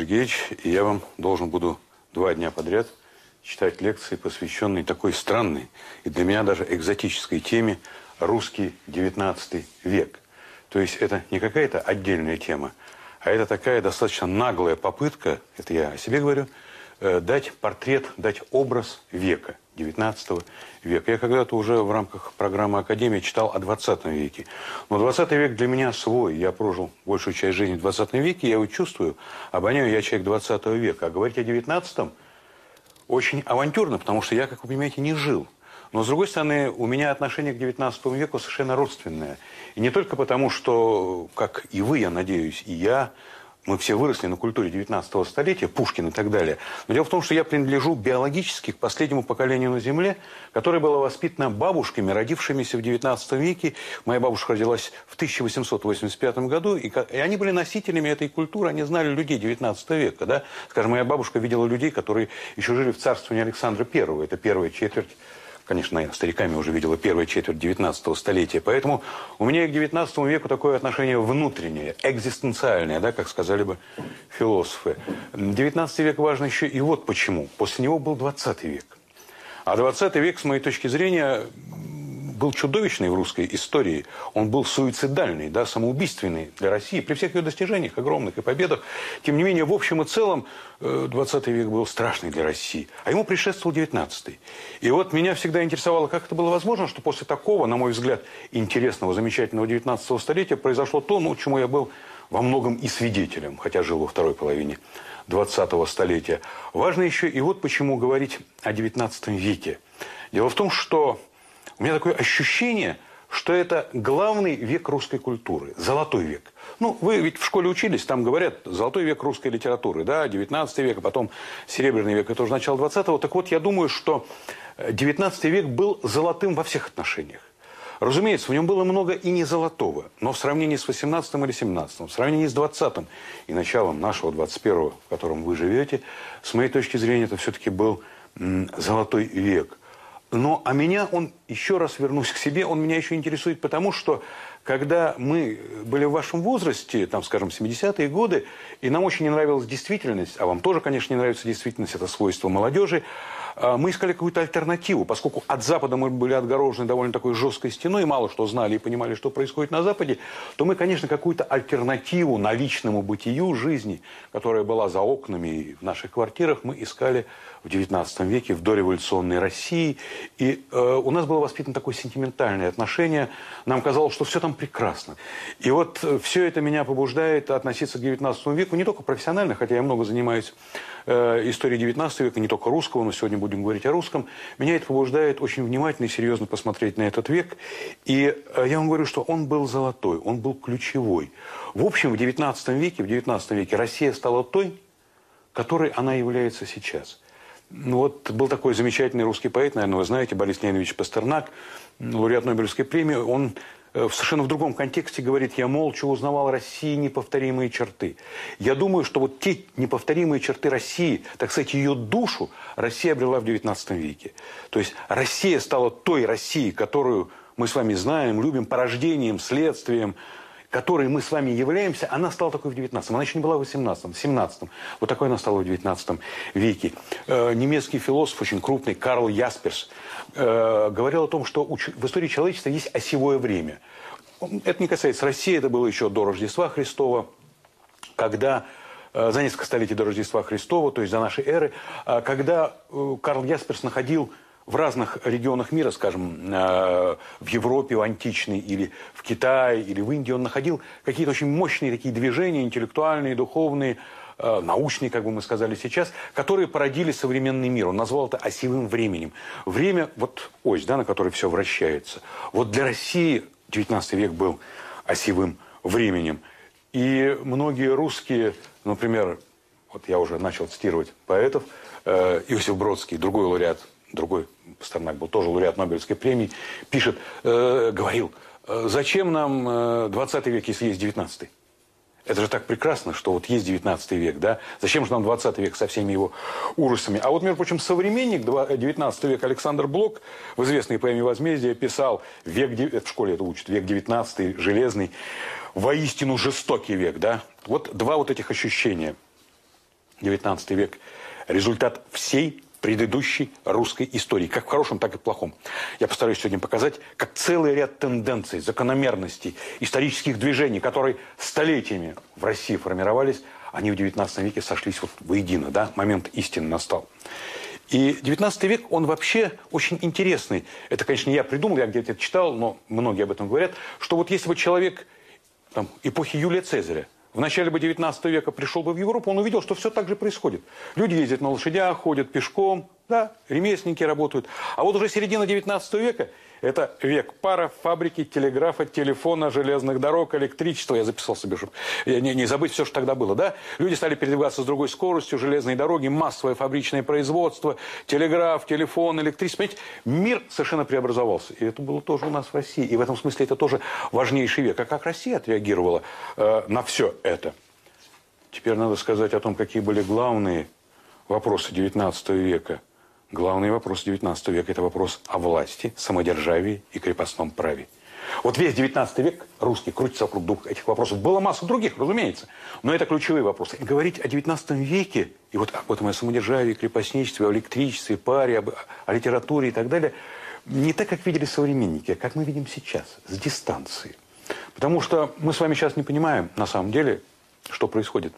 Сергеевич, и я вам должен буду два дня подряд читать лекции, посвященные такой странной и для меня даже экзотической теме «Русский XIX век». То есть это не какая-то отдельная тема, а это такая достаточно наглая попытка, это я о себе говорю, э, дать портрет, дать образ века – XIX века. Я когда-то уже в рамках программы Академии читал о 20 веке. Но 20 век для меня свой. Я прожил большую часть жизни в 20 веке, я его чувствую, обоняю, я человек 20 века. А говорить о 19 очень авантюрно, потому что я, как вы понимаете, не жил. Но, с другой стороны, у меня отношение к 19 веку совершенно родственное. И не только потому, что, как и вы, я надеюсь, и я мы все выросли на культуре 19 столетия, Пушкин и так далее. Но дело в том, что я принадлежу биологически к последнему поколению на Земле, которое было воспитано бабушками, родившимися в 19 веке. Моя бабушка родилась в 1885 году, и, и они были носителями этой культуры, они знали людей 19 века. Да? Скажем, моя бабушка видела людей, которые еще жили в царствовании Александра I, это первая четверть Конечно, стариками уже видела первую четверть 19 столетия. Поэтому у меня к 19 веку такое отношение внутреннее, экзистенциальное, да, как сказали бы философы. 19 век важно еще и вот почему. После него был 20 век. А 20 век, с моей точки зрения, был чудовищный в русской истории. Он был суицидальный, да, самоубийственный для России. При всех ее достижениях, огромных и победах. Тем не менее, в общем и целом, 20 э, век был страшный для России. А ему предшествовал 19 И вот меня всегда интересовало, как это было возможно, что после такого, на мой взгляд, интересного, замечательного 19 столетия произошло то, ну, чему я был во многом и свидетелем, хотя жил во второй половине 20-го столетия. Важно еще и вот почему говорить о 19 веке. Дело в том, что у меня такое ощущение, что это главный век русской культуры, золотой век. Ну, вы ведь в школе учились, там говорят, золотой век русской литературы, да, 19 век, а потом серебряный век, это уже начало 20-го. Так вот, я думаю, что 19 век был золотым во всех отношениях. Разумеется, в нем было много и не золотого, но в сравнении с 18 или 17 в сравнении с 20 и началом нашего 21 в котором вы живете, с моей точки зрения, это все-таки был золотой век. Но, а меня он, еще раз вернусь к себе, он меня еще интересует потому, что когда мы были в вашем возрасте, там, скажем, 70-е годы, и нам очень не нравилась действительность, а вам тоже, конечно, не нравится действительность, это свойство молодежи, а, мы искали какую-то альтернативу, поскольку от Запада мы были отгорожены довольно такой жесткой стеной, мало что знали и понимали, что происходит на Западе, то мы, конечно, какую-то альтернативу наличному бытию жизни, которая была за окнами и в наших квартирах, мы искали в XIX веке, в дореволюционной России. И э, у нас было воспитано такое сентиментальное отношение. Нам казалось, что все там прекрасно. И вот э, все это меня побуждает относиться к XIX веку не только профессионально, хотя я много занимаюсь э, историей XIX века, не только русского, но сегодня будем говорить о русском. Меня это побуждает очень внимательно и серьезно посмотреть на этот век. И э, я вам говорю, что он был золотой, он был ключевой. В общем, в XIX веке, в XIX веке Россия стала той, которой она является сейчас – вот был такой замечательный русский поэт, наверное, вы знаете, Борис Леонидович Пастернак, лауреат Нобелевской премии. Он э, в совершенно в другом контексте говорит, я молча узнавал России неповторимые черты. Я думаю, что вот те неповторимые черты России, так сказать, ее душу Россия обрела в XIX веке. То есть Россия стала той Россией, которую мы с вами знаем, любим, порождением, следствием, которой мы с вами являемся, она стала такой в 19-м. Она еще не была в 18-м, в 17-м. Вот такой она стала в 19 веке. Э, немецкий философ, очень крупный, Карл Ясперс, э, говорил о том, что в истории человечества есть осевое время. Это не касается России, это было еще до Рождества Христова, когда э, за несколько столетий до Рождества Христова, то есть за нашей эры, когда Карл Ясперс находил в разных регионах мира, скажем, э, в Европе в античной или в Китае или в Индии, он находил какие-то очень мощные такие движения, интеллектуальные, духовные, э, научный, как бы мы сказали сейчас, которые породили современный мир. Он назвал это осевым временем. Время, вот ось, да, на которой все вращается. Вот для России 19 век был осевым временем. И многие русские, например, вот я уже начал цитировать поэтов, э, Иосиф Бродский, другой лауреат, другой Пастернак был тоже лауреат Нобелевской премии, пишет, э, говорил, «Э, зачем нам э, 20 век, если есть 19 -й? Это же так прекрасно, что вот есть 19 век, да? Зачем же нам 20 век со всеми его ужасами? А вот, между прочим, современник 19 века Александр Блок в известной поэме «Возмездие» писал, век, в школе это учат, век 19 железный, воистину жестокий век, да? Вот два вот этих ощущения. 19 век – результат всей предыдущей русской истории, как в хорошем, так и в плохом. Я постараюсь сегодня показать, как целый ряд тенденций, закономерностей, исторических движений, которые столетиями в России формировались, они в XIX веке сошлись вот воедино, да, момент истины настал. И XIX век, он вообще очень интересный. Это, конечно, не я придумал, я где-то это читал, но многие об этом говорят, что вот если бы человек там, эпохи Юлия Цезаря, в начале бы 19 века пришел бы в Европу, он увидел, что все так же происходит. Люди ездят на лошадях, ходят пешком, да, ремесленники работают. А вот уже середина 19 века – это век пара, фабрики, телеграфа, телефона, железных дорог, электричества. Я записал себе, чтобы не, не забыть все, что тогда было. Да? Люди стали передвигаться с другой скоростью, железные дороги, массовое фабричное производство, телеграф, телефон, электричество. Понимаете, мир совершенно преобразовался. И это было тоже у нас в России. И в этом смысле это тоже важнейший век. А как Россия отреагировала э, на все это? Теперь надо сказать о том, какие были главные вопросы XIX века – Главный вопрос XIX века – это вопрос о власти, самодержавии и крепостном праве. Вот весь XIX век русский крутится вокруг двух этих вопросов. Было масса других, разумеется, но это ключевые вопросы. И говорить о XIX веке, и вот об этом о самодержавии, крепостничестве, о электричестве, паре, об, о литературе и так далее, не так, как видели современники, а как мы видим сейчас, с дистанции. Потому что мы с вами сейчас не понимаем, на самом деле, что происходит.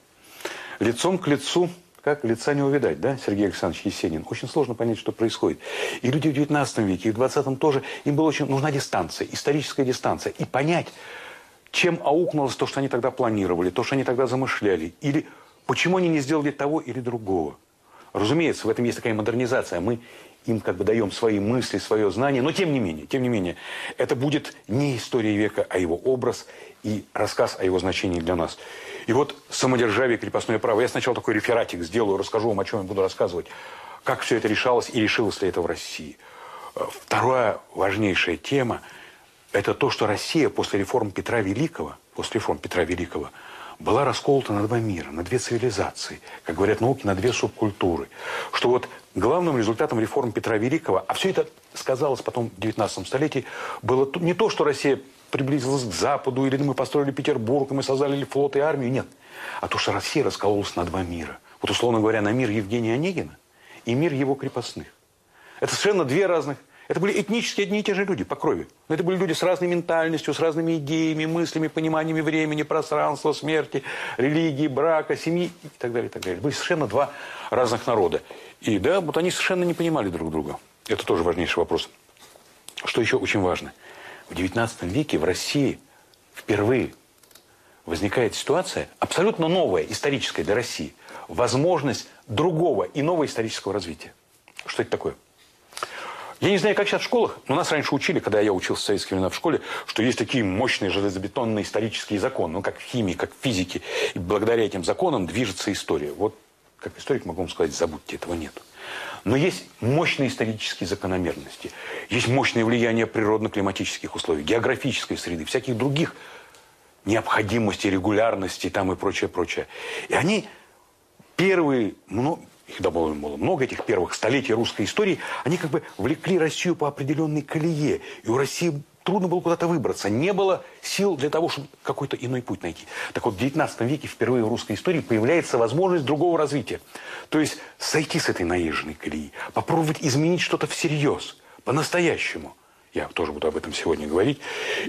Лицом к лицу как лица не увидать, да, Сергей Александрович Есенин? Очень сложно понять, что происходит. И люди в 19 веке, и в 20 тоже, им была очень нужна дистанция, историческая дистанция. И понять, чем аукнулось то, что они тогда планировали, то, что они тогда замышляли. Или почему они не сделали того или другого. Разумеется, в этом есть такая модернизация. Мы им как бы даем свои мысли, свое знание. Но тем не менее, тем не менее, это будет не история века, а его образ и рассказ о его значении для нас. И вот самодержавие, крепостное право. Я сначала такой рефератик сделаю, расскажу вам, о чем я буду рассказывать. Как все это решалось и решилось ли это в России. Вторая важнейшая тема – это то, что Россия после реформ Петра Великого, после реформ Петра Великого, была расколота на два мира, на две цивилизации, как говорят науки, на две субкультуры. Что вот главным результатом реформ Петра Великого, а все это сказалось потом в 19 столетии, было не то, что Россия приблизилась к Западу, или мы построили Петербург, и мы создали флот и армию. Нет. А то, что Россия раскололась на два мира. Вот, условно говоря, на мир Евгения Онегина и мир его крепостных. Это совершенно две разных... Это были этнически одни и те же люди по крови. Но это были люди с разной ментальностью, с разными идеями, мыслями, пониманиями времени, пространства, смерти, религии, брака, семьи и так далее, и так далее. Были совершенно два разных народа. И да, вот они совершенно не понимали друг друга. Это тоже важнейший вопрос. Что еще очень важно – в XIX веке в России впервые возникает ситуация абсолютно новая, историческая для России. Возможность другого, иного исторического развития. Что это такое? Я не знаю, как сейчас в школах, но нас раньше учили, когда я учился в советские времена в школе, что есть такие мощные железобетонные исторические законы, ну, как в химии, как в физике. И благодаря этим законам движется история. Вот, как историк могу вам сказать, забудьте, этого нет. Но есть мощные исторические закономерности, есть мощное влияние природно-климатических условий, географической среды, всяких других необходимостей, регулярности там и прочее, прочее. И они первые, их довольно много, этих первых столетий русской истории, они как бы влекли Россию по определенной колее. И у России трудно было куда-то выбраться. Не было сил для того, чтобы какой-то иной путь найти. Так вот, в XIX веке впервые в русской истории появляется возможность другого развития. То есть сойти с этой наезженной колеи, попробовать изменить что-то всерьез, по-настоящему. Я тоже буду об этом сегодня говорить.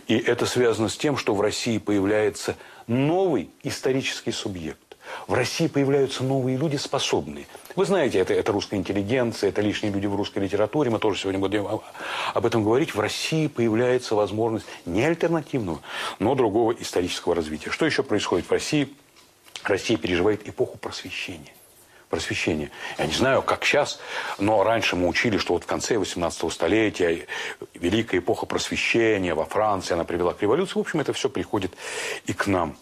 И это связано с тем, что в России появляется новый исторический субъект. В России появляются новые люди, способные. Вы знаете, это, это русская интеллигенция, это лишние люди в русской литературе. Мы тоже сегодня будем об этом говорить. В России появляется возможность не альтернативного, но другого исторического развития. Что еще происходит в России Россия переживает эпоху просвещения. Просвещение. Я не знаю, как сейчас, но раньше мы учили, что вот в конце 18 столетия великая эпоха просвещения во Франции, она привела к революции. В общем, это все приходит и к нам.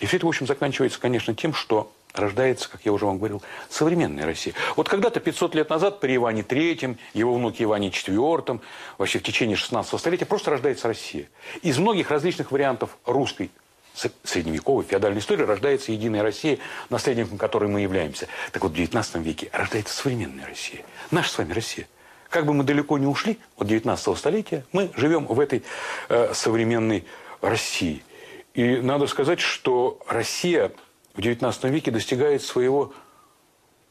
И все это, в общем, заканчивается, конечно, тем, что рождается, как я уже вам говорил, современная Россия. Вот когда-то 500 лет назад при Иване III, его внуке Иване IV, вообще в течение 16 столетия просто рождается Россия. Из многих различных вариантов русской средневековой феодальной истории рождается единая Россия, наследником которой мы являемся. Так вот, в 19 веке рождается современная Россия. Наша с вами Россия. Как бы мы далеко не ушли от 19 столетия, мы живем в этой э, современной России. И надо сказать, что Россия в XIX веке достигает своего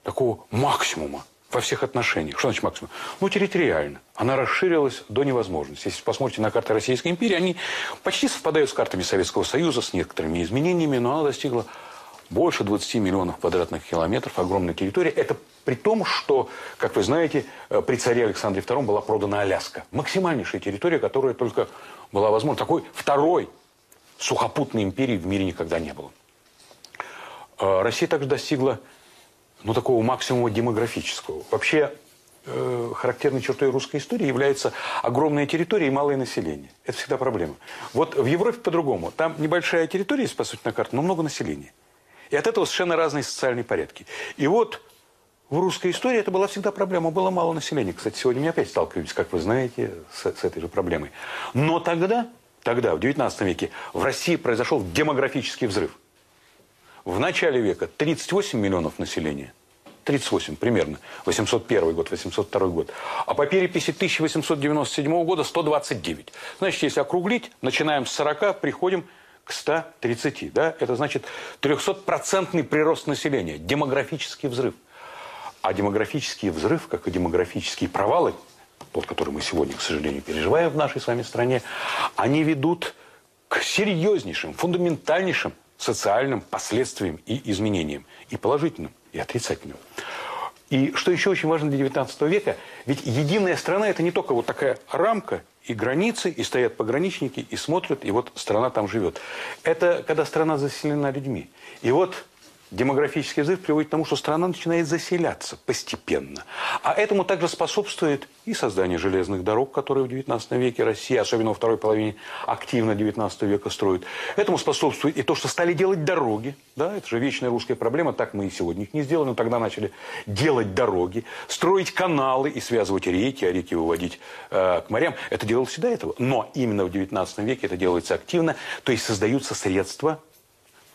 такого максимума во всех отношениях. Что значит максимум? Ну, территориально. Она расширилась до невозможности. Если посмотрите на карты Российской империи, они почти совпадают с картами Советского Союза, с некоторыми изменениями, но она достигла больше 20 миллионов квадратных километров, огромной территории. Это при том, что, как вы знаете, э, при царе Александре II была продана Аляска. Максимальнейшая территория, которая только была возможна. Такой второй сухопутной империи в мире никогда не было. Э, Россия также достигла ну, такого максимума демографического. Вообще, э, характерной чертой русской истории является огромная территория и малое население. Это всегда проблема. Вот в Европе по-другому. Там небольшая территория есть, по сути, на карте, но много населения. И от этого совершенно разные социальные порядки. И вот в русской истории это была всегда проблема. Было мало населения. Кстати, сегодня мы опять сталкиваемся, как вы знаете, с, с этой же проблемой. Но тогда, тогда, в XIX веке, в России произошел демографический взрыв. В начале века 38 миллионов населения. 38 примерно. 801 год, 802 год. А по переписи 1897 года 129. Значит, если округлить, начинаем с 40, приходим к 130. Да? Это значит 300-процентный прирост населения. Демографический взрыв. А демографический взрыв, как и демографические провалы, тот, который мы сегодня, к сожалению, переживаем в нашей с вами стране, они ведут к серьезнейшим, фундаментальнейшим социальным последствиям и изменениям. И положительным, и отрицательным. И что еще очень важно для 19 века, ведь единая страна – это не только вот такая рамка и границы, и стоят пограничники, и смотрят, и вот страна там живет. Это когда страна заселена людьми. И вот демографический взрыв приводит к тому, что страна начинает заселяться постепенно. А этому также способствует и создание железных дорог, которые в XIX веке Россия, особенно во второй половине активно XIX века строит. Этому способствует и то, что стали делать дороги. Да, это же вечная русская проблема, так мы и сегодня их не сделали, но тогда начали делать дороги, строить каналы и связывать реки, а реки выводить э, к морям. Это делалось всегда этого. Но именно в XIX веке это делается активно, то есть создаются средства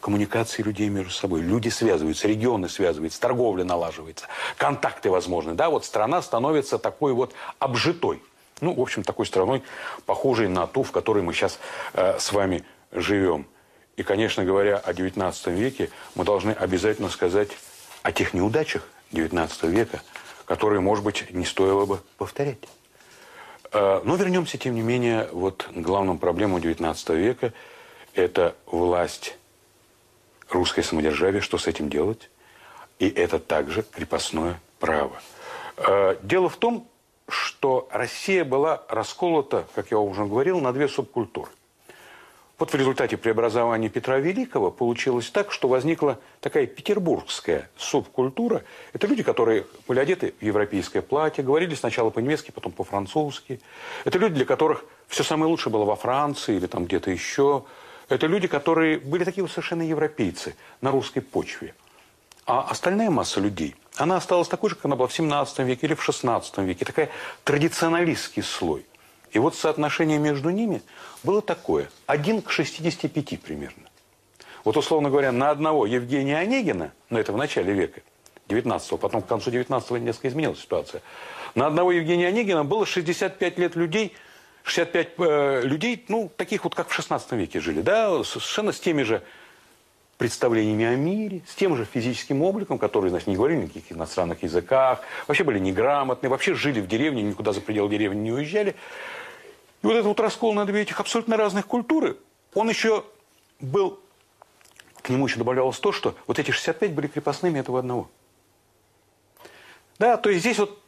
коммуникации людей между собой. Люди связываются, регионы связываются, торговля налаживается, контакты возможны. Да, вот страна становится такой вот обжитой. Ну, в общем, такой страной, похожей на ту, в которой мы сейчас э, с вами живем. И, конечно, говоря о XIX веке, мы должны обязательно сказать о тех неудачах XIX века, которые, может быть, не стоило бы повторять. Э, но вернемся, тем не менее, вот к главным проблемам XIX века. Это власть русское самодержавие, что с этим делать? И это также крепостное право. Э, дело в том, что Россия была расколота, как я уже говорил, на две субкультуры. Вот в результате преобразования Петра Великого получилось так, что возникла такая петербургская субкультура. Это люди, которые были одеты в европейское платье, говорили сначала по-немецки, потом по-французски. Это люди, для которых все самое лучшее было во Франции или там где-то еще. Это люди, которые были такие совершенно европейцы на русской почве. А остальная масса людей, она осталась такой же, как она была в 17 веке или в 16 веке. Такая традиционалистский слой. И вот соотношение между ними было такое. Один к 65 примерно. Вот, условно говоря, на одного Евгения Онегина, но это в начале века, 19-го, потом к концу 19-го несколько изменилась ситуация, на одного Евгения Онегина было 65 лет людей – 65 э, людей, ну, таких вот, как в 16 веке жили, да, совершенно с теми же представлениями о мире, с тем же физическим обликом, которые, значит, не говорили никаких иностранных языках, вообще были неграмотные, вообще жили в деревне, никуда за пределы деревни не уезжали. И вот этот вот раскол на две этих абсолютно разных культуры, он еще был, к нему еще добавлялось то, что вот эти 65 были крепостными этого одного. Да, то есть здесь вот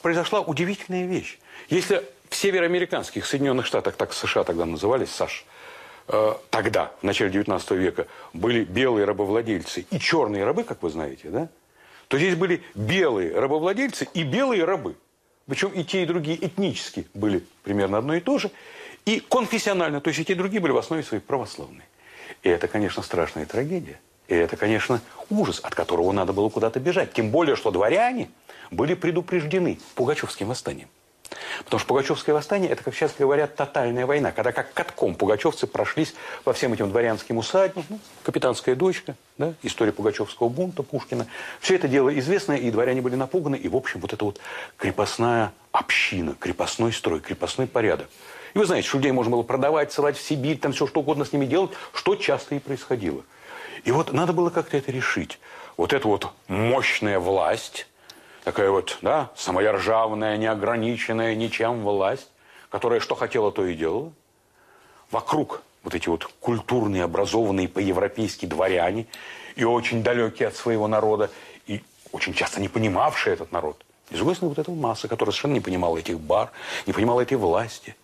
произошла удивительная вещь. Если в североамериканских Соединенных Штатах, так США тогда назывались, САШ, э, тогда, в начале 19 века, были белые рабовладельцы и черные рабы, как вы знаете, да, то здесь были белые рабовладельцы и белые рабы. Причем и те, и другие этнически были примерно одно и то же. И конфессионально, то есть и те, и другие были в основе своей православные. И это, конечно, страшная трагедия. И это, конечно, ужас, от которого надо было куда-то бежать. Тем более, что дворяне были предупреждены Пугачевским восстанием. Потому что Пугачевское восстание – это, как сейчас говорят, тотальная война, когда как катком пугачевцы прошлись по всем этим дворянским усадьбам, ну, капитанская дочка, да, история Пугачевского бунта Пушкина. Все это дело известное, и дворяне были напуганы, и, в общем, вот эта вот крепостная община, крепостной строй, крепостной порядок. И вы знаете, что людей можно было продавать, ссылать в Сибирь, там все что угодно с ними делать, что часто и происходило. И вот надо было как-то это решить. Вот эта вот мощная власть, такая вот, да, самояржавная, неограниченная ничем власть, которая что хотела, то и делала. Вокруг вот эти вот культурные, образованные по-европейски дворяне и очень далекие от своего народа, и очень часто не понимавшие этот народ. И с вот эта масса, которая совершенно не понимала этих бар, не понимала этой власти.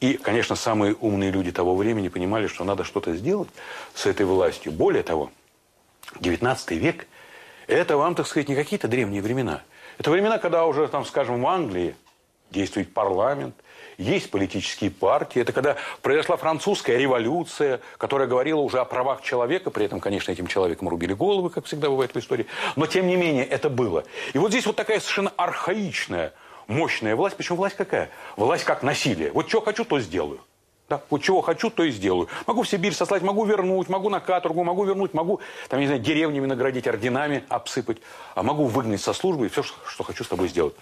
И, конечно, самые умные люди того времени понимали, что надо что-то сделать с этой властью. Более того, 19 век – это вам, так сказать, не какие-то древние времена. Это времена, когда уже, там, скажем, в Англии действует парламент, есть политические партии. Это когда произошла французская революция, которая говорила уже о правах человека. При этом, конечно, этим человеком рубили головы, как всегда бывает в истории. Но, тем не менее, это было. И вот здесь вот такая совершенно архаичная, мощная власть. Причем власть какая? Власть как насилие. Вот что хочу, то сделаю. Да, вот чего хочу, то и сделаю. Могу в Сибирь сослать, могу вернуть, могу на каторгу, могу вернуть, могу, там, не знаю, деревнями наградить, орденами обсыпать, а могу выгнать со службы и все, что хочу с тобой сделать.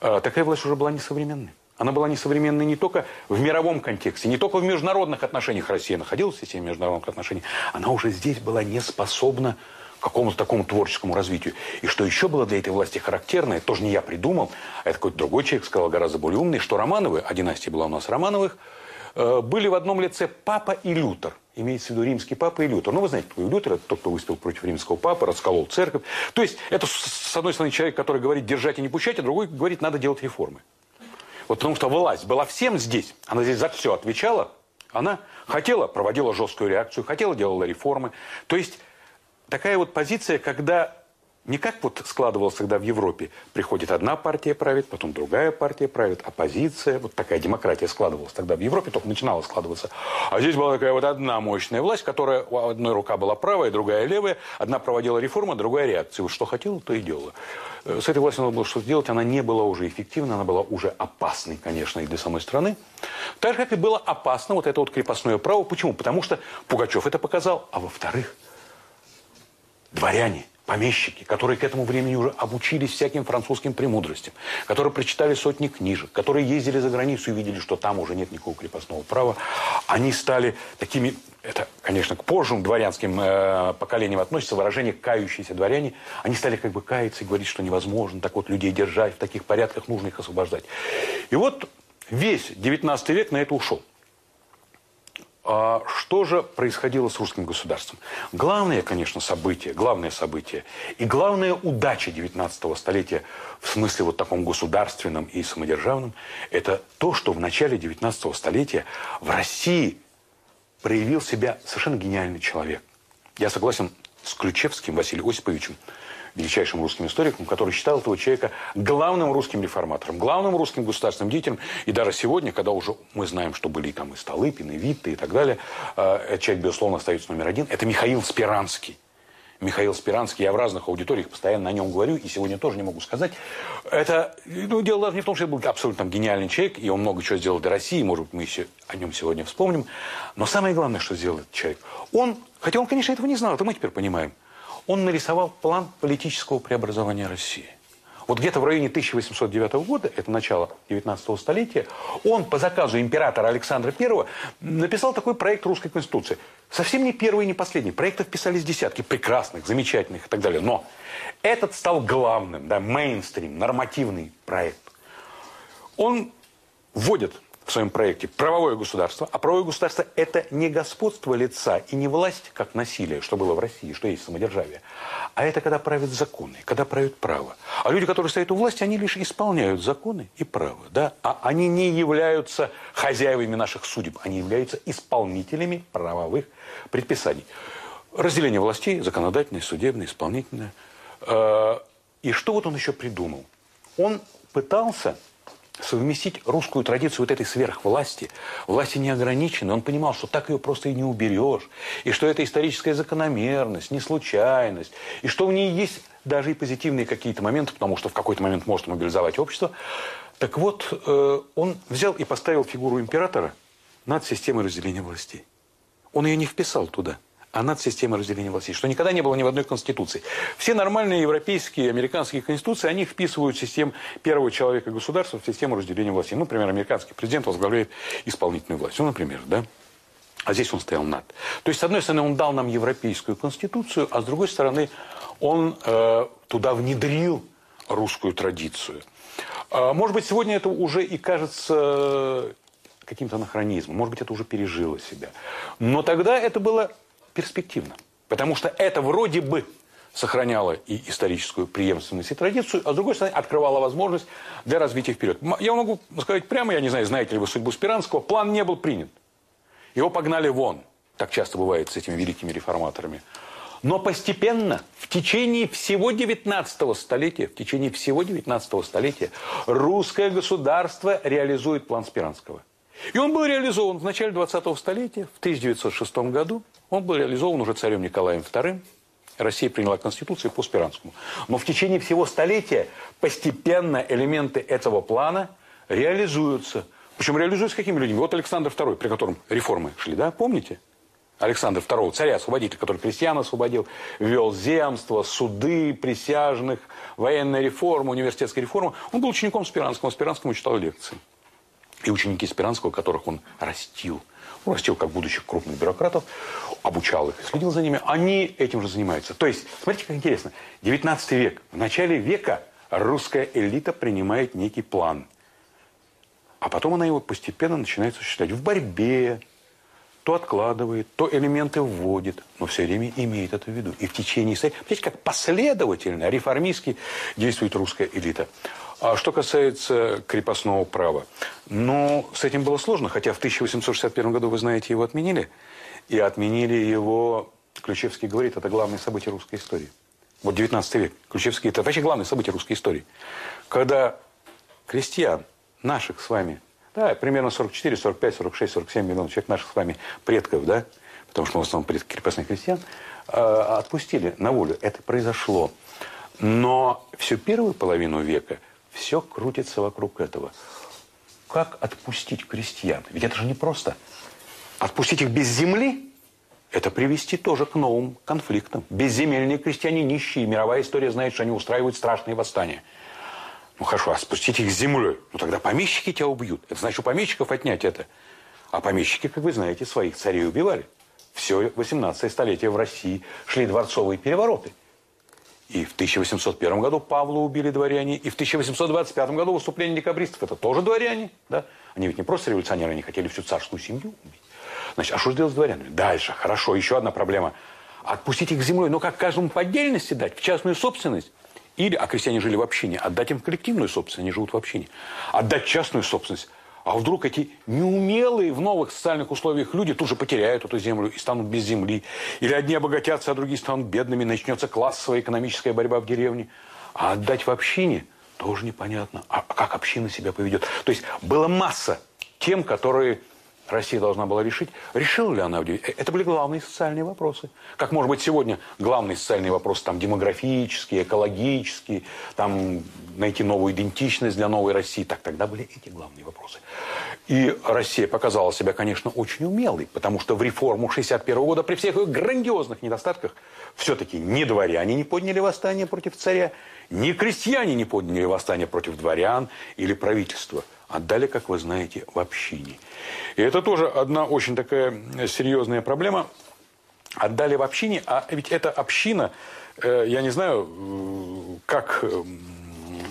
А, такая власть уже была несовременной. Она была несовременной не только в мировом контексте, не только в международных отношениях. Россия находилась в системе международных отношений. Она уже здесь была не способна к какому-то такому творческому развитию. И что еще было для этой власти характерно, это тоже не я придумал, а это какой-то другой человек сказал, гораздо более умный, что Романовы, а династия была у нас Романовых, были в одном лице папа и Лютер. Имеется в виду римский папа и Лютер. Ну, вы знаете, кто Лютер, это тот, кто выступил против римского папы, расколол церковь. То есть, это, с одной стороны, человек, который говорит держать и не пущать, а другой говорит, надо делать реформы. Вот потому что власть была всем здесь. Она здесь за все отвечала. Она хотела, проводила жесткую реакцию, хотела, делала реформы. То есть, такая вот позиция, когда не как вот складывалось тогда в Европе. Приходит одна партия правит, потом другая партия правит, оппозиция. Вот такая демократия складывалась тогда в Европе, только начинала складываться. А здесь была такая вот одна мощная власть, которая у одной рука была правая, другая левая. Одна проводила реформы, другая реакцию. Что хотела, то и делала. Э, с этой властью надо было что сделать. Она не была уже эффективна, она была уже опасной, конечно, и для самой страны. Так же, как и было опасно вот это вот крепостное право. Почему? Потому что Пугачев это показал. А во-вторых, дворяне – помещики, которые к этому времени уже обучились всяким французским премудростям, которые прочитали сотни книжек, которые ездили за границу и видели, что там уже нет никакого крепостного права, они стали такими, это, конечно, к позжим дворянским э, поколениям относится выражение «кающиеся дворяне», они стали как бы каяться и говорить, что невозможно так вот людей держать, в таких порядках нужно их освобождать. И вот весь 19 век на это ушел. А что же происходило с русским государством? Главное, конечно, событие, главное событие и главная удача 19 столетия в смысле вот таком государственном и самодержавном, это то, что в начале 19 столетия в России проявил себя совершенно гениальный человек. Я согласен с Ключевским Василием Осиповичем, величайшим русским историком, который считал этого человека главным русским реформатором, главным русским государственным деятелем. И даже сегодня, когда уже мы знаем, что были там и Столыпин, и Витте, и так далее, э, этот человек, безусловно, остается номер один. Это Михаил Спиранский. Михаил Спиранский, я в разных аудиториях постоянно о нем говорю, и сегодня тоже не могу сказать. Это, ну, дело даже не в том, что это был абсолютно гениальный человек, и он много чего сделал для России, может быть, мы еще о нем сегодня вспомним. Но самое главное, что сделал этот человек, он, хотя он, конечно, этого не знал, это мы теперь понимаем, он нарисовал план политического преобразования России. Вот где-то в районе 1809 года, это начало 19 столетия, он по заказу императора Александра I написал такой проект русской конституции. Совсем не первый и не последний. Проектов писались десятки, прекрасных, замечательных и так далее. Но этот стал главным, да, мейнстрим, нормативный проект. Он вводит в своем проекте правовое государство. А правовое государство – это не господство лица и не власть, как насилие, что было в России, что есть самодержавие. А это когда правят законы, когда правят право. А люди, которые стоят у власти, они лишь исполняют законы и право. Да? А они не являются хозяевами наших судеб. Они являются исполнителями правовых предписаний. Разделение властей, законодательное, судебное, исполнительное. Э, и что вот он еще придумал? Он пытался совместить русскую традицию вот этой сверхвласти, власти неограниченной. Он понимал, что так ее просто и не уберешь, и что это историческая закономерность, не случайность, и что в ней есть даже и позитивные какие-то моменты, потому что в какой-то момент может мобилизовать общество. Так вот, э, он взял и поставил фигуру императора над системой разделения властей. Он ее не вписал туда а над системой разделения властей, что никогда не было ни в одной конституции. Все нормальные европейские, американские конституции, они вписывают систему первого человека государства в систему разделения властей. Ну, например, американский президент возглавляет исполнительную власть. Ну, например, да? А здесь он стоял над. То есть, с одной стороны, он дал нам европейскую конституцию, а с другой стороны, он э, туда внедрил русскую традицию. Э, может быть, сегодня это уже и кажется каким-то анахронизмом. Может быть, это уже пережило себя. Но тогда это было перспективно. Потому что это вроде бы сохраняло и историческую преемственность и традицию, а с другой стороны открывало возможность для развития вперед. Я могу сказать прямо, я не знаю, знаете ли вы судьбу Спиранского, план не был принят. Его погнали вон. Так часто бывает с этими великими реформаторами. Но постепенно, в течение всего 19 столетия, в течение всего 19 столетия, русское государство реализует план Спиранского. И он был реализован в начале 20 столетия, в 1906 году. Он был реализован уже царем Николаем II. Россия приняла Конституцию по Спиранскому. Но в течение всего столетия постепенно элементы этого плана реализуются. Причем реализуются какими людьми? Вот Александр II, при котором реформы шли, да, помните? Александр II, царя-освободитель, который крестьян освободил, ввел земство, суды присяжных, военная реформа, университетская реформа. Он был учеником Спиранского, Спиранскому читал лекции. И ученики Спиранского, которых он растил – ну, растил как будущих крупных бюрократов, обучал их, следил за ними, они этим же занимаются. То есть, смотрите, как интересно, 19 век, в начале века русская элита принимает некий план, а потом она его постепенно начинает осуществлять в борьбе, то откладывает, то элементы вводит, но все время имеет это в виду. И в течение... Смотрите, как последовательно, реформистски действует русская элита. А что касается крепостного права, ну, с этим было сложно, хотя в 1861 году, вы знаете, его отменили. И отменили его, Ключевский говорит, это главное событие русской истории. Вот 19 век. Ключевский, это вообще главное событие русской истории. Когда крестьян, наших с вами, да, примерно 44, 45, 46, 47 миллионов человек наших с вами предков, да, потому что мы в основном предки крепостных крестьян, э, отпустили на волю. Это произошло. Но всю первую половину века – все крутится вокруг этого. Как отпустить крестьян? Ведь это же не просто. Отпустить их без земли – это привести тоже к новым конфликтам. Безземельные крестьяне нищие. Мировая история знает, что они устраивают страшные восстания. Ну хорошо, а спустить их с землей? Ну тогда помещики тебя убьют. Это значит, у помещиков отнять это. А помещики, как вы знаете, своих царей убивали. Все 18 столетие в России шли дворцовые перевороты. И в 1801 году Павла убили дворяне, и в 1825 году выступление декабристов. Это тоже дворяне, да? Они ведь не просто революционеры, они хотели всю царскую семью убить. Значит, а что сделать с дворянами? Дальше, хорошо, еще одна проблема. Отпустить их землей, но как каждому по отдельности дать, в частную собственность. Или, а крестьяне жили в общине, отдать им в коллективную собственность, они живут в общине. Отдать частную собственность. А вдруг эти неумелые в новых социальных условиях люди тут же потеряют эту землю и станут без земли? Или одни обогатятся, а другие станут бедными, начнется классовая экономическая борьба в деревне? А отдать в общине тоже непонятно. А как община себя поведет? То есть была масса тем, которые Россия должна была решить. Решила ли она? Это были главные социальные вопросы. Как, может быть, сегодня главные социальные вопросы там демографические, экологические, там найти новую идентичность для новой России. Так тогда были эти главные вопросы. И Россия показала себя, конечно, очень умелой, потому что в реформу 61 года при всех ее грандиозных недостатках все-таки ни дворяне не подняли восстание против царя, ни крестьяне не подняли восстание против дворян или правительства отдали, как вы знаете, в общине. И это тоже одна очень такая серьезная проблема. Отдали в общине, а ведь эта община, э, я не знаю, э, как, э,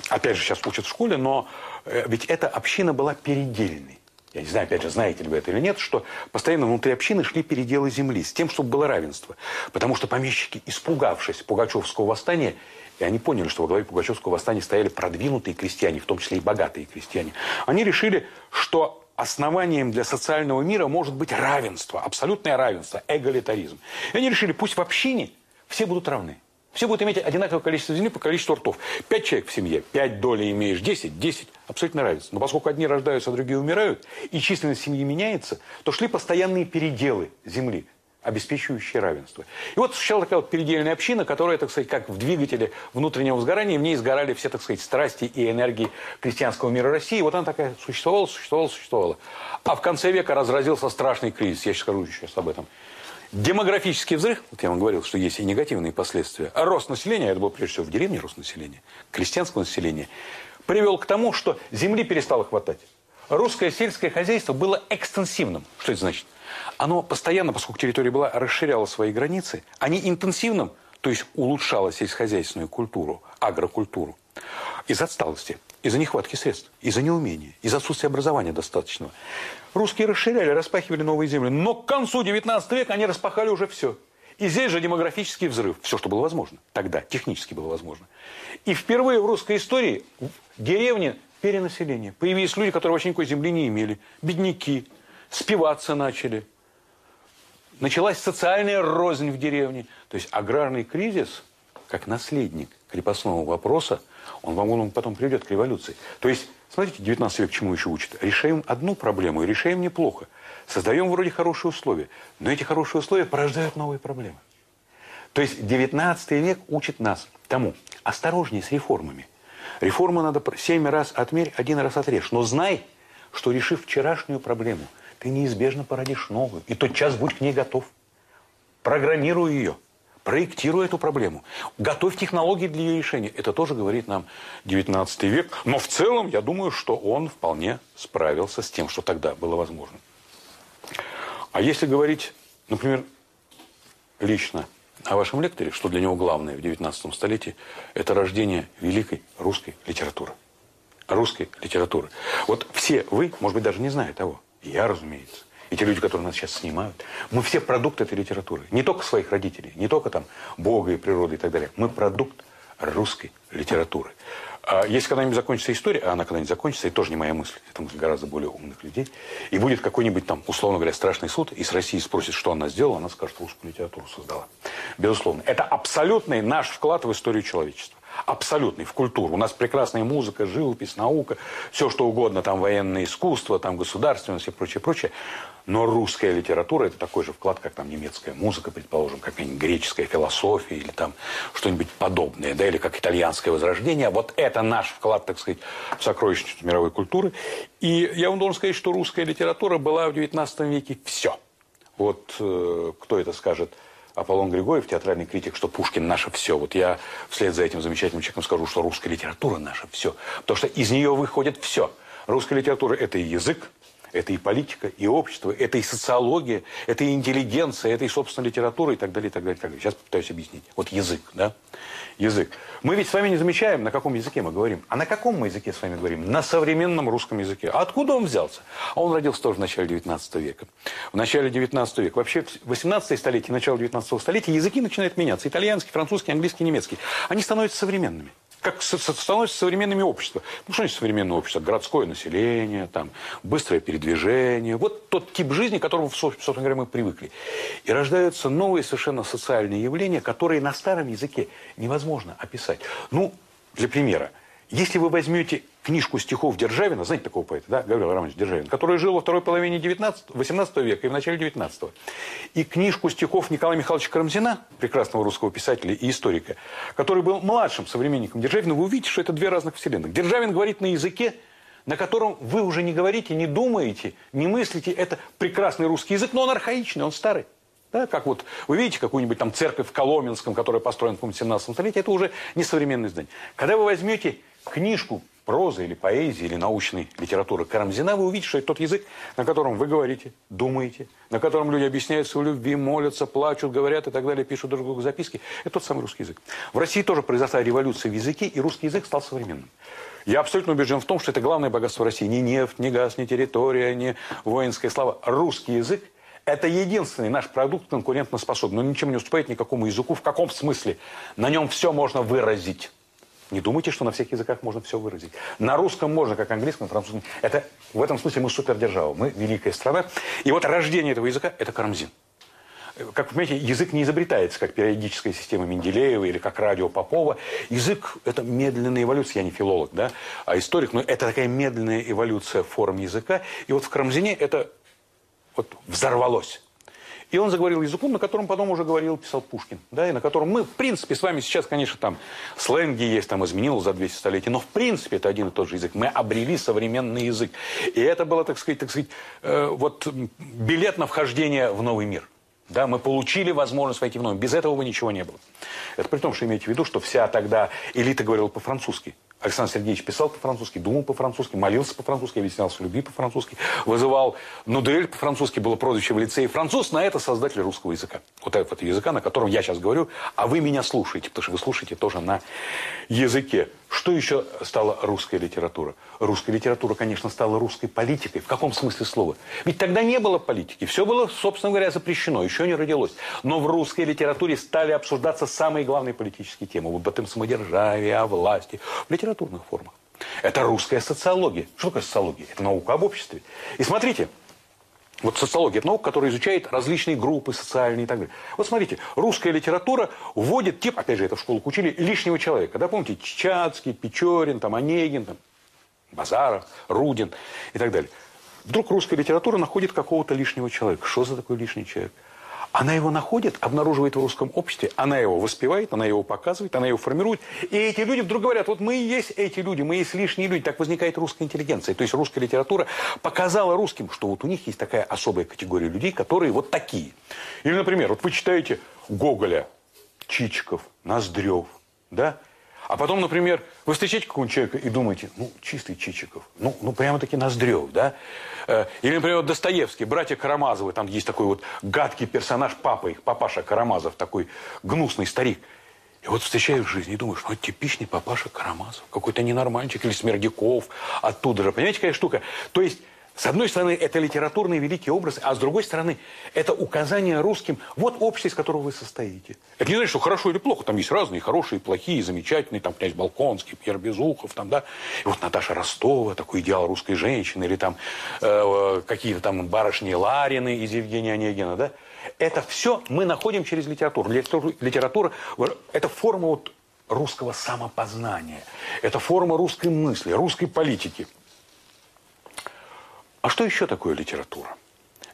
опять же, сейчас учат в школе, но ведь эта община была передельной. я не знаю, опять же, знаете ли вы это или нет, что постоянно внутри общины шли переделы земли с тем, чтобы было равенство. Потому что помещики, испугавшись Пугачевского восстания, и они поняли, что во главе Пугачевского восстания стояли продвинутые крестьяне, в том числе и богатые крестьяне, они решили, что основанием для социального мира может быть равенство, абсолютное равенство, эгалитаризм. И они решили, пусть в общине все будут равны. Все будут иметь одинаковое количество земли по количеству ртов. Пять человек в семье, пять долей имеешь, десять, десять. Абсолютно равенство. Но поскольку одни рождаются, а другие умирают, и численность семьи меняется, то шли постоянные переделы земли обеспечивающие равенство. И вот сначала такая вот передельная община, которая, так сказать, как в двигателе внутреннего сгорания, в ней сгорали все, так сказать, страсти и энергии крестьянского мира России. Вот она такая существовала, существовала, существовала. А в конце века разразился страшный кризис. Я сейчас скажу сейчас об этом. Демографический взрыв, вот я вам говорил, что есть и негативные последствия, рост населения, это был прежде всего в деревне рост населения, крестьянского населения, привел к тому, что земли перестало хватать. Русское сельское хозяйство было экстенсивным. Что это значит? Оно постоянно, поскольку территория была, расширяла свои границы, а не интенсивным, то есть улучшало сельскохозяйственную культуру, агрокультуру, из отсталости, из-за нехватки средств, из-за неумения, из-за отсутствия образования достаточного. Русские расширяли, распахивали новые земли. Но к концу 19 века они распахали уже все. И здесь же демографический взрыв. Все, что было возможно. Тогда технически было возможно. И впервые в русской истории в деревне перенаселение. Появились люди, которые вообще никакой земли не имели. Бедняки. Спиваться начали. Началась социальная рознь в деревне. То есть аграрный кризис, как наследник крепостного вопроса, он вам потом приведет к революции. То есть Смотрите, 19 век чему еще учит? Решаем одну проблему и решаем неплохо. Создаем вроде хорошие условия, но эти хорошие условия порождают новые проблемы. То есть 19 век учит нас тому, осторожнее с реформами. Реформы надо 7 раз отмерь, один раз отрежь. Но знай, что решив вчерашнюю проблему, ты неизбежно породишь новую. И тот час будь к ней готов. Программируй ее. Проектируй эту проблему. Готовь технологии для ее решения. Это тоже говорит нам 19 век. Но в целом, я думаю, что он вполне справился с тем, что тогда было возможно. А если говорить, например, лично о вашем лекторе, что для него главное в 19 столетии, это рождение великой русской литературы. Русской литературы. Вот все вы, может быть, даже не знаете того. Я, разумеется и те люди, которые нас сейчас снимают, мы все продукт этой литературы. Не только своих родителей, не только там Бога и природы и так далее. Мы продукт русской литературы. А если когда-нибудь закончится история, а она когда-нибудь закончится, это тоже не моя мысль, это мысль гораздо более умных людей, и будет какой-нибудь там, условно говоря, страшный суд, и с России спросит, что она сделала, она скажет, русскую литературу создала. Безусловно. Это абсолютный наш вклад в историю человечества абсолютный в культуру. У нас прекрасная музыка, живопись, наука, все что угодно, там военное искусство, там государственность и прочее, прочее. Но русская литература – это такой же вклад, как там немецкая музыка, предположим, какая-нибудь греческая философия или там что-нибудь подобное, да, или как итальянское возрождение. Вот это наш вклад, так сказать, в сокровищницу мировой культуры. И я вам должен сказать, что русская литература была в XIX веке все. Вот э, кто это скажет – Аполлон Григорьев, театральный критик, что Пушкин наше все. Вот я вслед за этим замечательным человеком скажу, что русская литература наше все. Потому что из нее выходит все. Русская литература – это и язык, это и политика, и общество, это и социология, это и интеллигенция, это и, собственно, литература и так далее, и так далее, и так далее. Сейчас попытаюсь объяснить. Вот язык, да? Язык. Мы ведь с вами не замечаем, на каком языке мы говорим. А на каком мы языке с вами говорим? На современном русском языке. А откуда он взялся? А он родился тоже в начале 19 века. В начале 19 века. Вообще, в 18 столетие, начало 19 столетия языки начинают меняться. Итальянский, французский, английский, немецкий. Они становятся современными как становятся современными обществами. Ну, что значит современное общество? Городское население, там, быстрое передвижение. Вот тот тип жизни, к которому, собственно говоря, мы привыкли. И рождаются новые совершенно социальные явления, которые на старом языке невозможно описать. Ну, для примера. Если вы возьмете книжку стихов Державина, знаете такого поэта, да, Гаврил Романович Державин, который жил во второй половине 19, 18 века и в начале 19 и книжку стихов Николая Михайловича Карамзина, прекрасного русского писателя и историка, который был младшим современником Державина, вы увидите, что это две разных вселенных. Державин говорит на языке, на котором вы уже не говорите, не думаете, не мыслите. Это прекрасный русский язык, но он архаичный, он старый. Да, как вот вы видите какую-нибудь там церковь в Коломенском, которая построена в 17 столетии, это уже не современное здание. Когда вы возьмете книжку прозы или поэзии, или научной литературы Карамзина, вы увидите, что это тот язык, на котором вы говорите, думаете, на котором люди объясняют свою любви, молятся, плачут, говорят и так далее, пишут друг другу записки. Это тот самый русский язык. В России тоже произошла революция в языке, и русский язык стал современным. Я абсолютно убежден в том, что это главное богатство России. Не нефть, не газ, не территория, не воинская слава. Русский язык – это единственный наш продукт конкурентоспособный. Но ничем не уступает никакому языку. В каком смысле? На нем все можно выразить. Не думайте, что на всех языках можно все выразить. На русском можно, как английском, французском. Это, в этом смысле мы супердержава, мы великая страна. И вот рождение этого языка – это Карамзин. Как вы понимаете, язык не изобретается, как периодическая система Менделеева или как радио Попова. Язык – это медленная эволюция. Я не филолог, да, а историк, но это такая медленная эволюция форм языка. И вот в Карамзине это вот взорвалось. И он заговорил языком, на котором потом уже говорил, писал Пушкин. Да, и на котором мы, в принципе, с вами сейчас, конечно, там сленги есть, там изменилось за 200 столетий, но в принципе это один и тот же язык. Мы обрели современный язык. И это было, так сказать, так сказать э, вот билет на вхождение в новый мир. Да, мы получили возможность войти в новый. Без этого бы ничего не было. Это при том, что имейте в виду, что вся тогда элита говорила по-французски. Александр Сергеевич писал по-французски, думал по-французски, молился по-французски, объяснялся в любви по-французски, вызывал Нудель по-французски, было прозвище в лицее. Француз на это создатель русского языка. Вот этого языка, на котором я сейчас говорю, а вы меня слушаете, потому что вы слушаете тоже на языке. Что еще стала русская литература? Русская литература, конечно, стала русской политикой. В каком смысле слова? Ведь тогда не было политики. Все было, собственно говоря, запрещено, еще не родилось. Но в русской литературе стали обсуждаться самые главные политические темы. Вот об этом самодержавии, о власти. В литературных формах. Это русская социология. Что такое социология? Это наука об обществе. И смотрите, вот социология – это наука, которая изучает различные группы социальные и так далее. Вот смотрите, русская литература вводит тип, опять же, это в школах учили, лишнего человека. Да, помните, Чацкий, Печорин, там, Онегин, там, Базаров, Рудин и так далее. Вдруг русская литература находит какого-то лишнего человека. Что за такой лишний человек? Она его находит, обнаруживает в русском обществе, она его воспевает, она его показывает, она его формирует. И эти люди вдруг говорят, вот мы и есть эти люди, мы и есть лишние люди. Так возникает русская интеллигенция. То есть русская литература показала русским, что вот у них есть такая особая категория людей, которые вот такие. Или, например, вот вы читаете Гоголя, Чичиков, Ноздрев, да? А потом, например, вы встречаете какого-нибудь человека и думаете, ну, чистый Чичиков, ну, ну прямо-таки Ноздрев, да? Э, или, например, Достоевский, братья Карамазовы, там есть такой вот гадкий персонаж, папа их, папаша Карамазов, такой гнусный старик. И вот встречаешь в жизни и думаешь, ну, это типичный папаша Карамазов, какой-то ненормальчик или Смердяков, оттуда же. Понимаете, какая штука? То есть с одной стороны, это литературный великий образ, а с другой стороны, это указание русским, вот общество, из которого вы состоите. Это не значит, что хорошо или плохо. Там есть разные, хорошие, плохие, замечательные. Там князь Балконский, Пьер Безухов, там, да. И вот Наташа Ростова, такой идеал русской женщины. Или там э, какие-то там барышни Ларины из Евгения Онегина, да. Это все мы находим через литературу. Литература, литература это форма вот русского самопознания. Это форма русской мысли, русской политики. А что еще такое литература?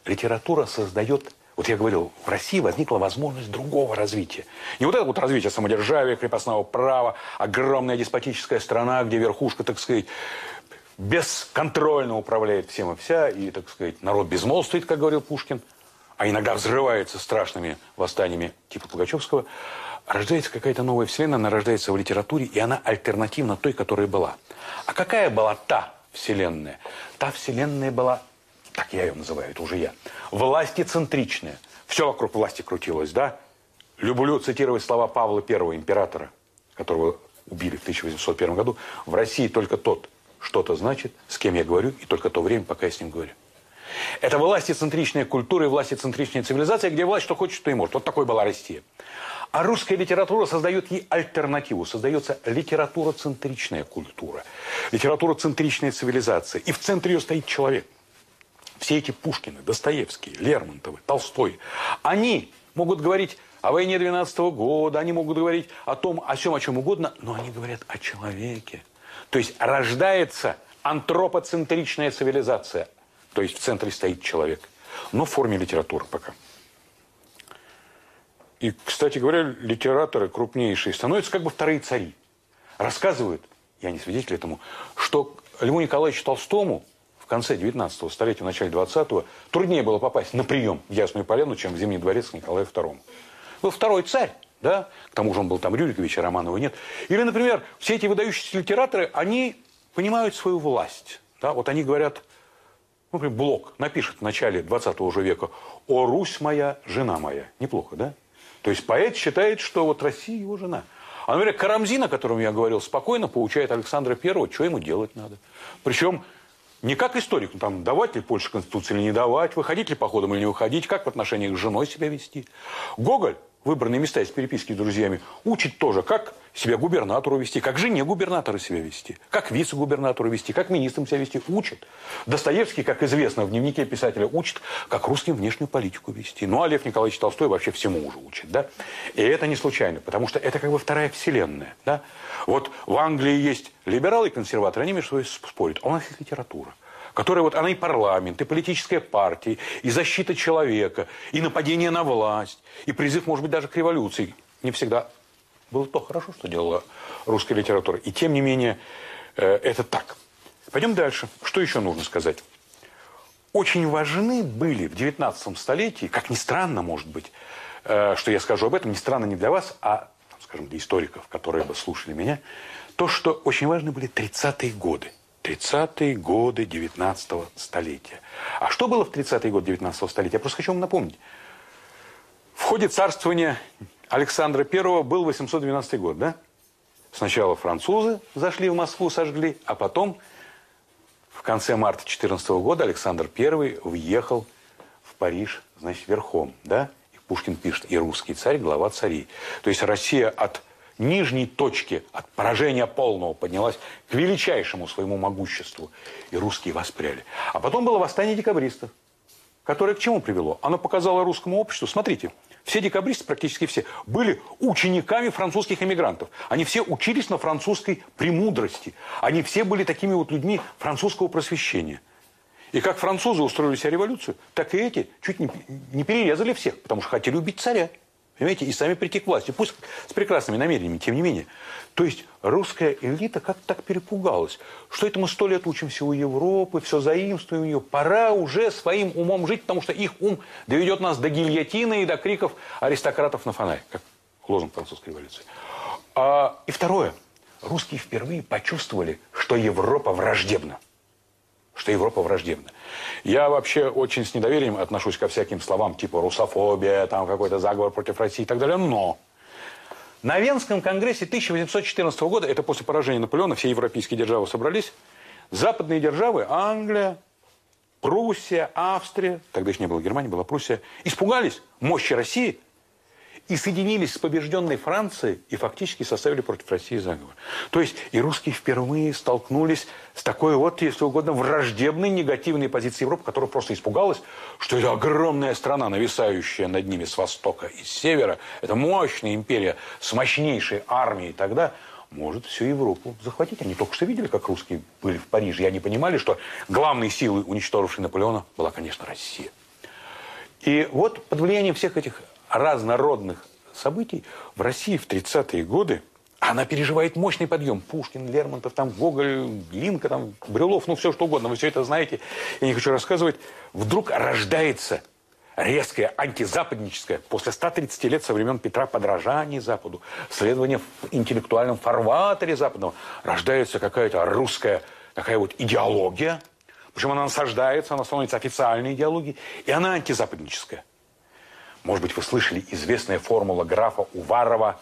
Литература создает вот я говорил, в России возникла возможность другого развития. Не вот это вот развитие самодержавия, крепостного права, огромная деспотическая страна, где верхушка, так сказать, бесконтрольно управляет всем и вся, и, так сказать, народ безмолвствует, как говорил Пушкин, а иногда взрывается страшными восстаниями типа Пугачевского, рождается какая-то новая вселенная, она рождается в литературе, и она альтернативна той, которая была. А какая была та вселенная? Та вселенная была, так я ее называю, это уже я, властицентричная. Все вокруг власти крутилось, да? Люблю цитировать слова Павла I, императора, которого убили в 1801 году. В России только тот что-то значит, с кем я говорю, и только то время, пока я с ним говорю. Это властицентричная культура и властицентричная цивилизация, где власть что хочет, то и может. Вот такой была Россия. А русская литература создает ей альтернативу. Создается литературоцентричная культура, литературоцентричная цивилизация. И в центре ее стоит человек. Все эти Пушкины, Достоевские, Лермонтовы, Толстой, они могут говорить о войне 12 -го года, они могут говорить о том, о чем, о чем угодно, но они говорят о человеке. То есть рождается антропоцентричная цивилизация. То есть в центре стоит человек. Но в форме литературы пока. И, кстати говоря, литераторы крупнейшие становятся как бы вторые цари. Рассказывают, я не свидетель этому, что Льву Николаевичу Толстому в конце 19-го столетия, в начале 20-го труднее было попасть на прием в Ясную Поляну, чем в Зимний дворец к Николаю II. Был второй царь, да? К тому же он был там Рюрикович, а Романова нет. Или, например, все эти выдающиеся литераторы, они понимают свою власть. Да? Вот они говорят, ну, например, Блок напишет в начале 20 уже века «О, Русь моя, жена моя». Неплохо, да? То есть поэт считает, что вот Россия его жена. А, например, Карамзин, о котором я говорил, спокойно получает Александра Первого, что ему делать надо. Причем не как историк, ну, там, давать ли Польше Конституцию или не давать, выходить ли походом или не выходить, как в отношениях с женой себя вести. Гоголь выбранные места из переписки с друзьями, учит тоже, как себя губернатору вести, как жене губернатора себя вести, как вице-губернатору вести, как министром себя вести, учит. Достоевский, как известно, в дневнике писателя учит, как русским внешнюю политику вести. Ну, а Лев Николаевич Толстой вообще всему уже учит, да? И это не случайно, потому что это как бы вторая вселенная, да? Вот в Англии есть либералы и консерваторы, они между собой спорят, а у нас есть литература которая вот она и парламент, и политическая партия, и защита человека, и нападение на власть, и призыв, может быть, даже к революции. Не всегда было то хорошо, что делала русская литература. И тем не менее, э, это так. Пойдем дальше. Что еще нужно сказать? Очень важны были в 19 столетии, как ни странно, может быть, э, что я скажу об этом, не странно не для вас, а, скажем, для историков, которые бы слушали меня, то, что очень важны были 30-е годы. 30-е годы 19 столетия. А что было в 30-е годы 19 столетия? Я просто хочу вам напомнить. В ходе царствования Александра I был 812 год, да? Сначала французы зашли в Москву, сожгли, а потом в конце марта 14 года Александр I въехал в Париж, значит, верхом, да? И Пушкин пишет, и русский царь, глава царей. То есть Россия от нижней точки от поражения полного поднялась к величайшему своему могуществу. И русские воспряли. А потом было восстание декабристов, которое к чему привело? Оно показало русскому обществу, смотрите, все декабристы, практически все, были учениками французских эмигрантов. Они все учились на французской премудрости. Они все были такими вот людьми французского просвещения. И как французы устроили себе революцию, так и эти чуть не, не перерезали всех, потому что хотели убить царя. Понимаете, и сами прийти к власти. Пусть с прекрасными намерениями, тем не менее. То есть русская элита как-то так перепугалась, что это мы сто лет учимся у Европы, все заимствуем у нее. Пора уже своим умом жить, потому что их ум доведет нас до гильотины и до криков аристократов на фонарь, как лозунг французской революции. А, и второе. Русские впервые почувствовали, что Европа враждебна что Европа враждебна. Я вообще очень с недоверием отношусь ко всяким словам типа русофобия, там какой-то заговор против России и так далее, но на Венском конгрессе 1814 года, это после поражения Наполеона, все европейские державы собрались, западные державы, Англия, Пруссия, Австрия, тогда еще не было Германии, была Пруссия, испугались мощи России и соединились с побежденной Францией и фактически составили против России заговор. То есть и русские впервые столкнулись с такой вот, если угодно, враждебной, негативной позицией Европы, которая просто испугалась, что это огромная страна, нависающая над ними с востока и с севера, это мощная империя с мощнейшей армией тогда, может всю Европу захватить. Они только что видели, как русские были в Париже, и они понимали, что главной силой, уничтожившей Наполеона, была, конечно, Россия. И вот под влиянием всех этих разнородных событий в России в 30-е годы она переживает мощный подъем. Пушкин, Лермонтов, там, Гоголь, Линка, там, Брюлов, ну, все что угодно. Вы все это знаете. Я не хочу рассказывать. Вдруг рождается резкое антизападническое после 130 лет со времен Петра подражание Западу, следование в интеллектуальном фарватере западного, рождается какая-то русская такая вот идеология, причем она насаждается, она становится официальной идеологией, и она антизападническая. Может быть, вы слышали известная формула графа Уварова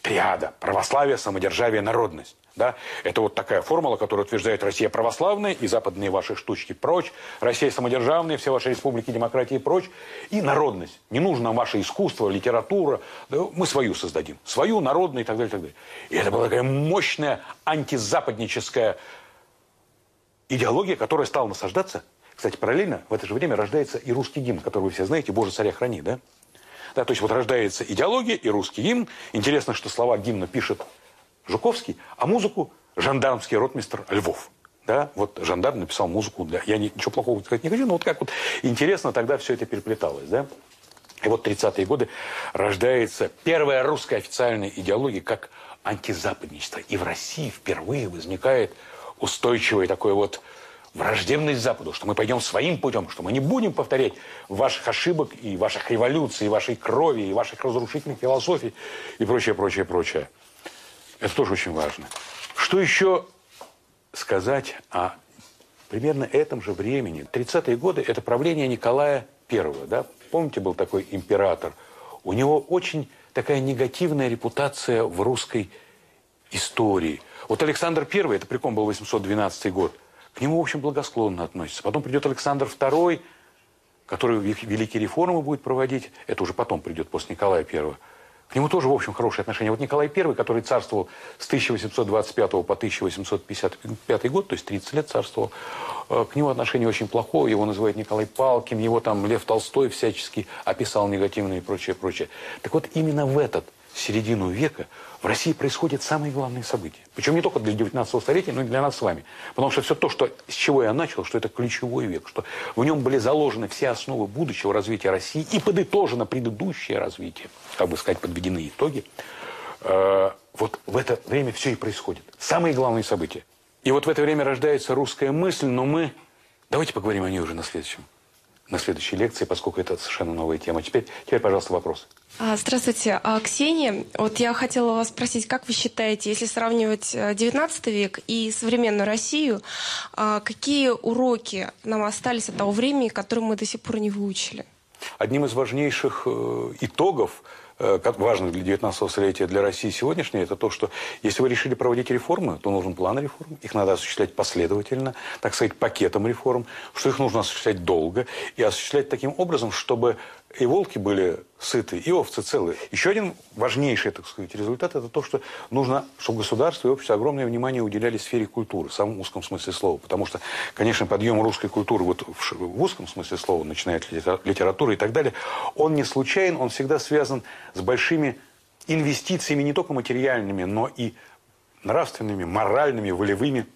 триада – православие, самодержавие, народность. Да? Это вот такая формула, которая утверждает Россия православная и западные ваши штучки прочь, Россия самодержавная, все ваши республики, демократии прочь, и народность. Не нужно нам ваше искусство, литература, да, мы свою создадим, свою, народную и так далее, и так далее. И это была такая мощная антизападническая идеология, которая стала насаждаться кстати, параллельно в это же время рождается и русский гимн, который вы все знаете, «Боже, царя храни», да? Да, то есть вот рождается идеология и русский гимн. Интересно, что слова гимна пишет Жуковский, а музыку жандармский ротмистр Львов. Да, вот жандарм написал музыку для... Я ничего плохого сказать не хочу, но вот как вот интересно тогда все это переплеталось, да? И вот 30-е годы рождается первая русская официальная идеология как антизападничество. И в России впервые возникает устойчивое такое вот враждебность Западу, что мы пойдем своим путем, что мы не будем повторять ваших ошибок и ваших революций, и вашей крови, и ваших разрушительных философий и прочее, прочее, прочее. Это тоже очень важно. Что еще сказать о примерно этом же времени? 30-е годы – это правление Николая I. Да? Помните, был такой император? У него очень такая негативная репутация в русской истории. Вот Александр I, это при ком был 812 год, к нему, в общем, благосклонно относится. Потом придет Александр II, который великие реформы будет проводить. Это уже потом придет, после Николая I. К нему тоже, в общем, хорошие отношения. Вот Николай I, который царствовал с 1825 по 1855 год, то есть 30 лет царствовал, э, к нему отношение очень плохое. Его называют Николай Палкин, его там Лев Толстой всячески описал негативно и прочее, прочее. Так вот, именно в этот середину века в России происходят самые главные события. Причем не только для 19 столетия, но и для нас с вами. Потому что все то, что, с чего я начал, что это ключевой век, что в нем были заложены все основы будущего развития России и подытожено предыдущее развитие, как бы сказать, подведены итоги. Э, вот в это время все и происходит. Самые главные события. И вот в это время рождается русская мысль, но мы... Давайте поговорим о ней уже на следующем на следующей лекции, поскольку это совершенно новая тема. Теперь, теперь пожалуйста, вопрос. А, здравствуйте, а, Ксения. Вот я хотела вас спросить, как вы считаете, если сравнивать XIX э, век и современную Россию, а, какие уроки нам остались от того времени, которые мы до сих пор не выучили? Одним из важнейших э, итогов Э, важно для 19 столетия для России сегодняшнее, это то, что если вы решили проводить реформы, то нужен план реформ. Их надо осуществлять последовательно, так сказать, пакетом реформ, что их нужно осуществлять долго и осуществлять таким образом, чтобы и волки были сыты, и овцы целые. Еще один важнейший, так сказать, результат – это то, что нужно, чтобы государство и общество огромное внимание уделяли сфере культуры, в самом узком смысле слова. Потому что, конечно, подъем русской культуры вот в, в узком смысле слова, начиная от литературы и так далее, он не случайен, он всегда связан с большими инвестициями не только материальными, но и нравственными, моральными, волевыми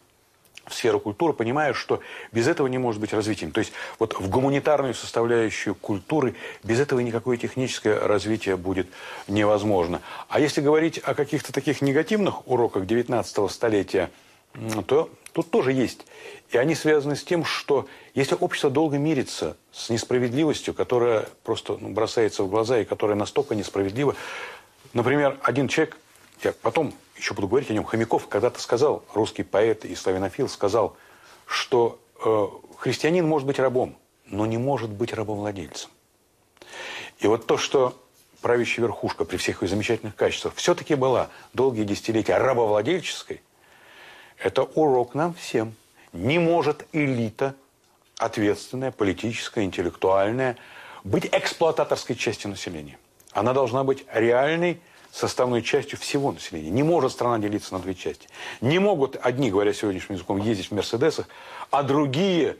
в сферу культуры, понимая, что без этого не может быть развития. То есть вот в гуманитарную составляющую культуры без этого никакое техническое развитие будет невозможно. А если говорить о каких-то таких негативных уроках 19 столетия, то тут тоже есть. И они связаны с тем, что если общество долго мирится с несправедливостью, которая просто ну, бросается в глаза и которая настолько несправедлива, например, один человек, я потом еще буду говорить о нем, Хомяков когда-то сказал, русский поэт и славянофил сказал, что э, христианин может быть рабом, но не может быть рабовладельцем. И вот то, что правящая верхушка при всех ее замечательных качествах все-таки была долгие десятилетия рабовладельческой, это урок нам всем. Не может элита, ответственная, политическая, интеллектуальная, быть эксплуататорской частью населения. Она должна быть реальной составной частью всего населения. Не может страна делиться на две части. Не могут одни, говоря сегодняшним языком, ездить в Мерседесах, а другие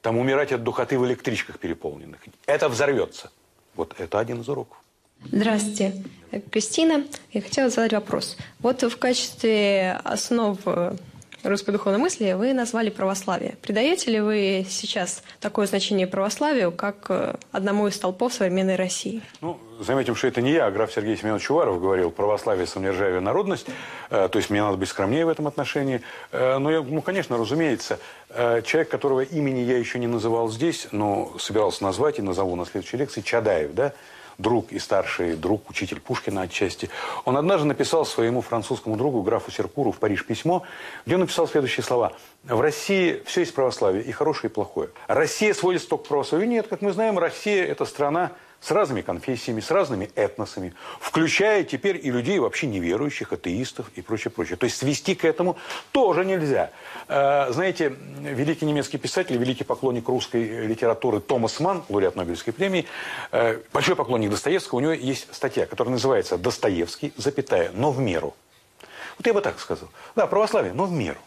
там умирать от духоты в электричках переполненных. Это взорвется. Вот это один из уроков. Здравствуйте, Кристина. Я хотела задать вопрос. Вот в качестве основ русской духовной мысли вы назвали православие. Придаете ли вы сейчас такое значение православию, как э, одному из столпов современной России? Ну, заметим, что это не я, а граф Сергей Семенович Уваров говорил православие, самодержавие, народность. Э, то есть мне надо быть скромнее в этом отношении. Э, но, я, ну, конечно, разумеется, человек, которого имени я еще не называл здесь, но собирался назвать и назову на следующей лекции, Чадаев, да, друг и старший друг, учитель Пушкина отчасти, он однажды написал своему французскому другу, графу Серкуру, в Париж письмо, где он написал следующие слова. В России все есть православие, и хорошее, и плохое. Россия сводится только к православию. Нет, как мы знаем, Россия – это страна с разными конфессиями, с разными этносами, включая теперь и людей вообще неверующих, атеистов и прочее, прочее. То есть свести к этому тоже нельзя. Э, знаете, великий немецкий писатель, великий поклонник русской литературы Томас Ман, лауреат Нобелевской премии, э, большой поклонник Достоевского, у него есть статья, которая называется «Достоевский, запятая, но в меру». Вот я бы так сказал. Да, православие, но в меру.